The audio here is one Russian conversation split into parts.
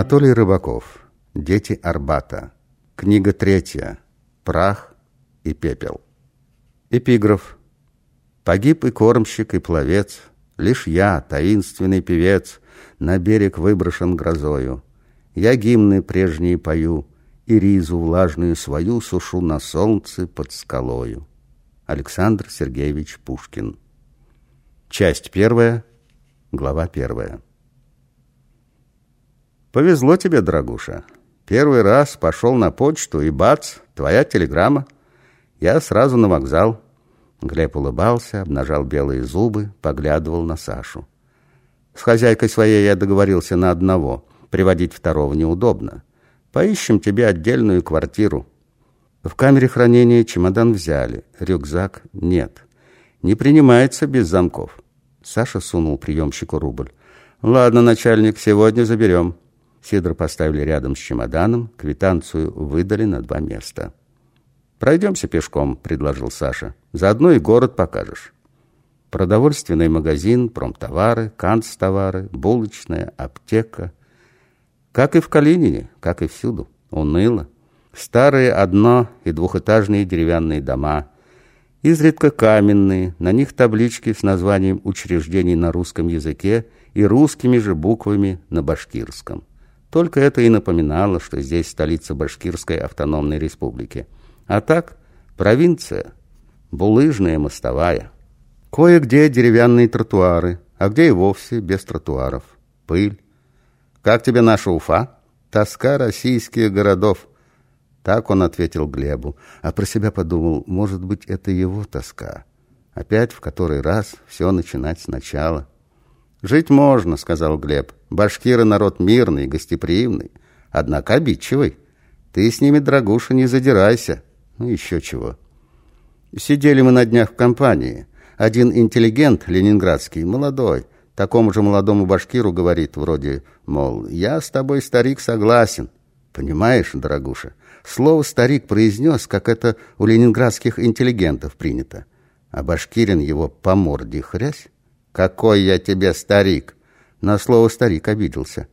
Анатолий Рыбаков. Дети Арбата. Книга третья. Прах и пепел. Эпиграф. Погиб и кормщик, и пловец, Лишь я, таинственный певец, На берег выброшен грозою. Я гимны прежние пою, И ризу влажную свою Сушу на солнце под скалою. Александр Сергеевич Пушкин. Часть первая, глава первая. Повезло тебе, дорогуша. Первый раз пошел на почту, и бац, твоя телеграмма. Я сразу на вокзал. Глеб улыбался, обнажал белые зубы, поглядывал на Сашу. С хозяйкой своей я договорился на одного. Приводить второго неудобно. Поищем тебе отдельную квартиру. В камере хранения чемодан взяли, рюкзак нет. Не принимается без замков. Саша сунул приемщику рубль. «Ладно, начальник, сегодня заберем». Сидор поставили рядом с чемоданом, квитанцию выдали на два места. «Пройдемся пешком», — предложил Саша. «Заодно и город покажешь». Продовольственный магазин, промтовары, канцтовары, булочная, аптека. Как и в Калинине, как и всюду. Уныло. Старые одно- и двухэтажные деревянные дома. Изредка каменные, на них таблички с названием учреждений на русском языке и русскими же буквами на башкирском. Только это и напоминало, что здесь столица Башкирской автономной республики. А так, провинция, булыжная мостовая. Кое-где деревянные тротуары, а где и вовсе без тротуаров. Пыль. «Как тебе наша Уфа?» «Тоска российских городов». Так он ответил Глебу, а про себя подумал, может быть, это его тоска. Опять в который раз все начинать сначала. «Жить можно», — сказал Глеб. «Башкиры народ мирный, гостеприимный, однако обидчивый. Ты с ними, дорогуша, не задирайся. Ну, еще чего». Сидели мы на днях в компании. Один интеллигент ленинградский, молодой, такому же молодому башкиру говорит вроде, мол, «Я с тобой, старик, согласен». Понимаешь, дорогуша, слово «старик» произнес, как это у ленинградских интеллигентов принято. А башкирин его по морде хрясь. «Какой я тебе старик!» На слово «старик» обиделся.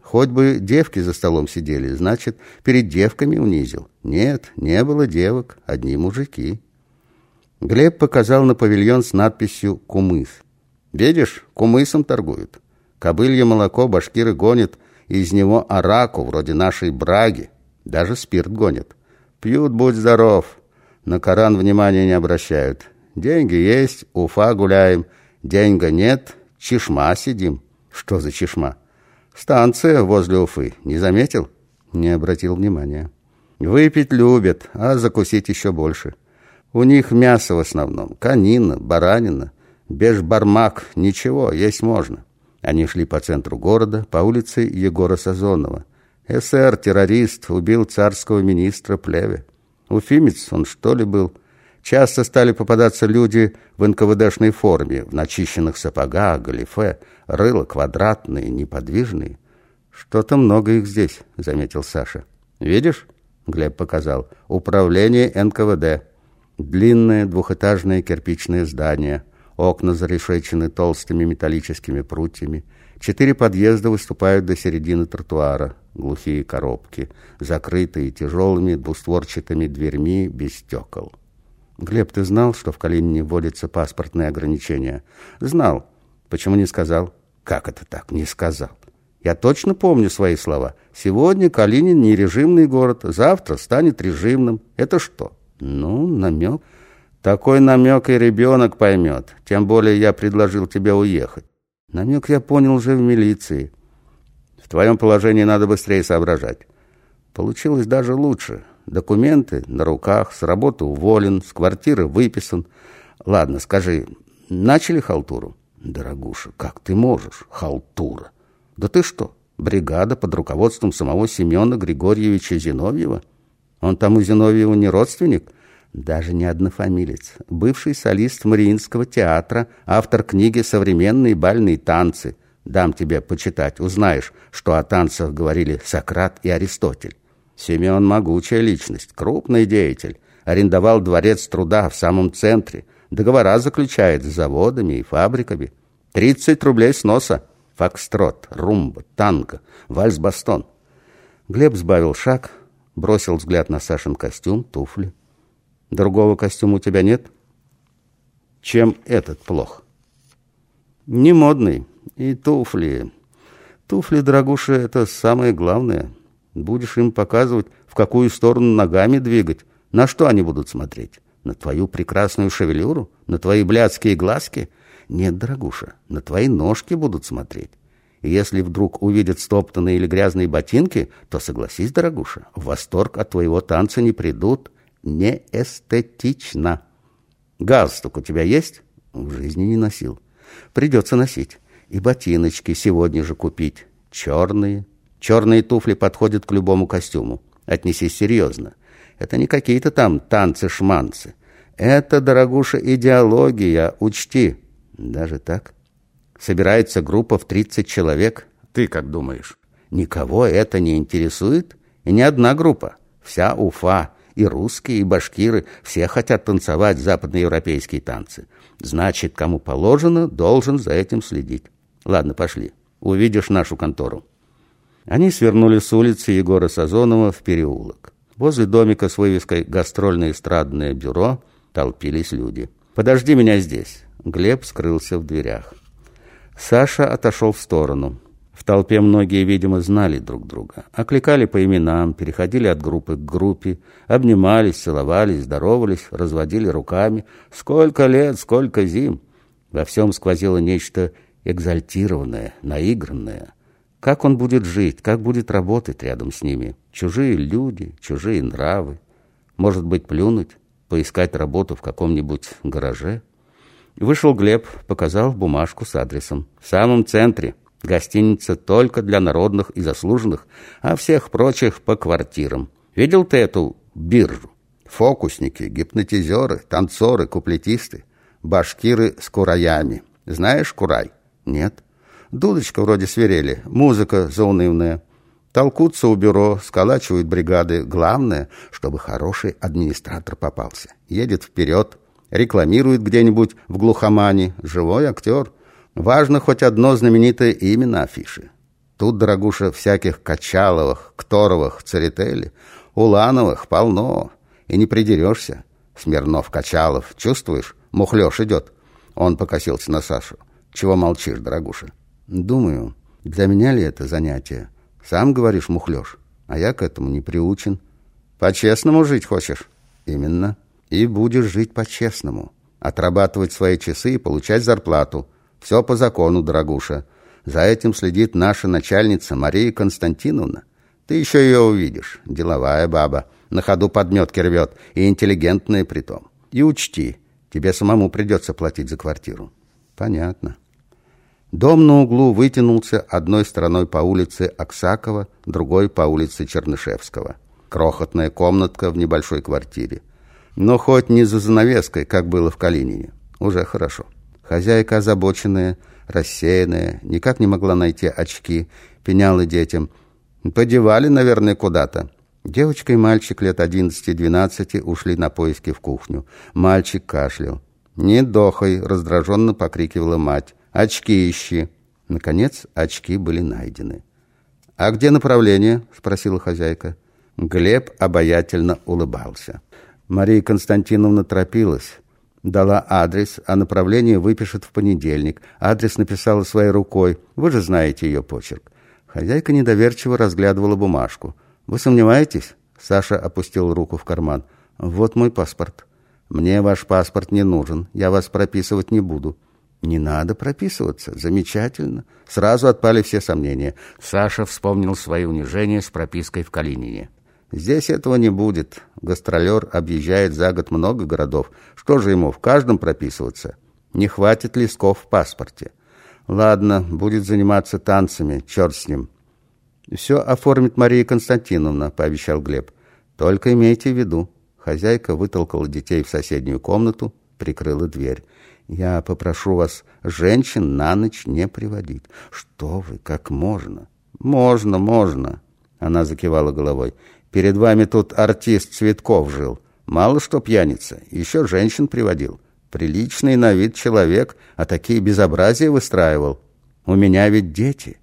Хоть бы девки за столом сидели, значит, перед девками унизил. Нет, не было девок, одни мужики. Глеб показал на павильон с надписью «Кумыс». Видишь, кумысом торгуют. Кобылье молоко башкиры гонят, из него араку, вроде нашей браги. Даже спирт гонят. Пьют, будь здоров. На Коран внимания не обращают. Деньги есть, Уфа гуляем – Деньга нет, чешма сидим. Что за чешма? Станция возле Уфы. Не заметил? Не обратил внимания. Выпить любят, а закусить еще больше. У них мясо в основном. Конина, баранина. Бешбармак, ничего, есть можно. Они шли по центру города, по улице Егора Сазонова. СР, террорист, убил царского министра Плеве. Уфимец он, что ли, был? Часто стали попадаться люди в НКВДшной форме, в начищенных сапогах, галифе, рыло квадратные, неподвижные. «Что-то много их здесь», — заметил Саша. «Видишь?» — Глеб показал. «Управление НКВД. Длинное двухэтажное кирпичное здание. Окна зарешечены толстыми металлическими прутьями. Четыре подъезда выступают до середины тротуара. Глухие коробки, закрытые тяжелыми двустворчатыми дверьми без стекол». «Глеб, ты знал, что в Калинине вводятся паспортные ограничения?» «Знал. Почему не сказал?» «Как это так? Не сказал?» «Я точно помню свои слова. Сегодня Калинин не режимный город, завтра станет режимным. Это что?» «Ну, намек». «Такой намек и ребенок поймет. Тем более я предложил тебе уехать». «Намек я понял уже в милиции». «В твоем положении надо быстрее соображать». Получилось даже лучше. Документы на руках, с работы уволен, с квартиры выписан. Ладно, скажи, начали халтуру? Дорогуша, как ты можешь? Халтура. Да ты что, бригада под руководством самого Семена Григорьевича Зиновьева? Он там у Зиновьева не родственник? Даже не однофамилец. Бывший солист Мариинского театра, автор книги «Современные бальные танцы». Дам тебе почитать, узнаешь, что о танцах говорили Сократ и Аристотель. Семен – могучая личность, крупный деятель. Арендовал дворец труда в самом центре. Договора заключает с заводами и фабриками. 30 рублей с носа. фокстрот, румба, танго, вальс-бастон. Глеб сбавил шаг, бросил взгляд на Сашин костюм, туфли. Другого костюма у тебя нет? Чем этот плох? Не модный. И туфли. Туфли, дорогуша, это самое главное. Будешь им показывать, в какую сторону ногами двигать. На что они будут смотреть? На твою прекрасную шевелюру? На твои блядские глазки? Нет, дорогуша, на твои ножки будут смотреть. И если вдруг увидят стоптанные или грязные ботинки, то, согласись, дорогуша, в восторг от твоего танца не придут. Не эстетично. Галстук у тебя есть? В жизни не носил. Придется носить. И ботиночки сегодня же купить. Черные. Черные туфли подходят к любому костюму. Отнесись серьезно. Это не какие-то там танцы-шманцы. Это, дорогуша, идеология, учти. Даже так? Собирается группа в 30 человек. Ты как думаешь? Никого это не интересует? И не одна группа. Вся Уфа, и русские, и башкиры, все хотят танцевать западноевропейские танцы. Значит, кому положено, должен за этим следить. Ладно, пошли. Увидишь нашу контору. Они свернули с улицы Егора Сазонова в переулок. Возле домика с вывеской «Гастрольное эстрадное бюро» толпились люди. «Подожди меня здесь». Глеб скрылся в дверях. Саша отошел в сторону. В толпе многие, видимо, знали друг друга. Окликали по именам, переходили от группы к группе, обнимались, целовались, здоровались, разводили руками. Сколько лет, сколько зим! Во всем сквозило нечто экзальтированное, наигранное. Как он будет жить, как будет работать рядом с ними? Чужие люди, чужие нравы. Может быть, плюнуть, поискать работу в каком-нибудь гараже? Вышел Глеб, показал бумажку с адресом. В самом центре. Гостиница только для народных и заслуженных, а всех прочих по квартирам. Видел ты эту биржу? Фокусники, гипнотизеры, танцоры, куплетисты, башкиры с кураями. Знаешь курай? Нет. Дудочка вроде свирели, музыка заунывная. Толкутся у бюро, сколачивают бригады. Главное, чтобы хороший администратор попался. Едет вперед, рекламирует где-нибудь в глухомане. Живой актер. Важно хоть одно знаменитое имя на афише. Тут, дорогуша, всяких Качаловых, Кторовых, Церетели, Улановых полно. И не придерешься. Смирнов, Качалов, чувствуешь? Мухлёж идет. Он покосился на Сашу. Чего молчишь, дорогуша? Думаю, для меня ли это занятие? Сам говоришь, мухлёж, а я к этому не приучен. По-честному жить хочешь? Именно. И будешь жить по-честному. Отрабатывать свои часы и получать зарплату. Все по закону, дорогуша. За этим следит наша начальница Мария Константиновна. Ты еще ее увидишь. Деловая баба. На ходу подметки рвет. И интеллигентная притом. И учти, тебе самому придется платить за квартиру. Понятно. Дом на углу вытянулся одной стороной по улице Аксакова, другой по улице Чернышевского. Крохотная комнатка в небольшой квартире. Но хоть не за занавеской, как было в Калинине. Уже хорошо. Хозяйка озабоченная, рассеянная, никак не могла найти очки, пеняла детям. Подевали, наверное, куда-то. Девочка и мальчик лет 11-12 ушли на поиски в кухню. Мальчик кашлял. «Не дохай!» — раздраженно покрикивала мать. «Очки ищи!» Наконец, очки были найдены. «А где направление?» — спросила хозяйка. Глеб обаятельно улыбался. Мария Константиновна торопилась. Дала адрес, а направление выпишет в понедельник. Адрес написала своей рукой. Вы же знаете ее почерк. Хозяйка недоверчиво разглядывала бумажку. «Вы сомневаетесь?» Саша опустил руку в карман. «Вот мой паспорт». «Мне ваш паспорт не нужен. Я вас прописывать не буду». «Не надо прописываться. Замечательно». Сразу отпали все сомнения. Саша вспомнил свои унижения с пропиской в Калинине. Здесь этого не будет. Гастролер объезжает за год много городов. Что же ему, в каждом прописываться? Не хватит листков в паспорте. Ладно, будет заниматься танцами, черт с ним. Все оформит Мария Константиновна, пообещал Глеб. Только имейте в виду. Хозяйка вытолкала детей в соседнюю комнату, прикрыла дверь. Я попрошу вас женщин на ночь не приводить. Что вы, как можно? Можно, можно. Она закивала головой. Перед вами тут артист Цветков жил. Мало что пьяница, еще женщин приводил. Приличный на вид человек, а такие безобразия выстраивал. У меня ведь дети.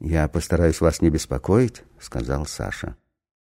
Я постараюсь вас не беспокоить, сказал Саша.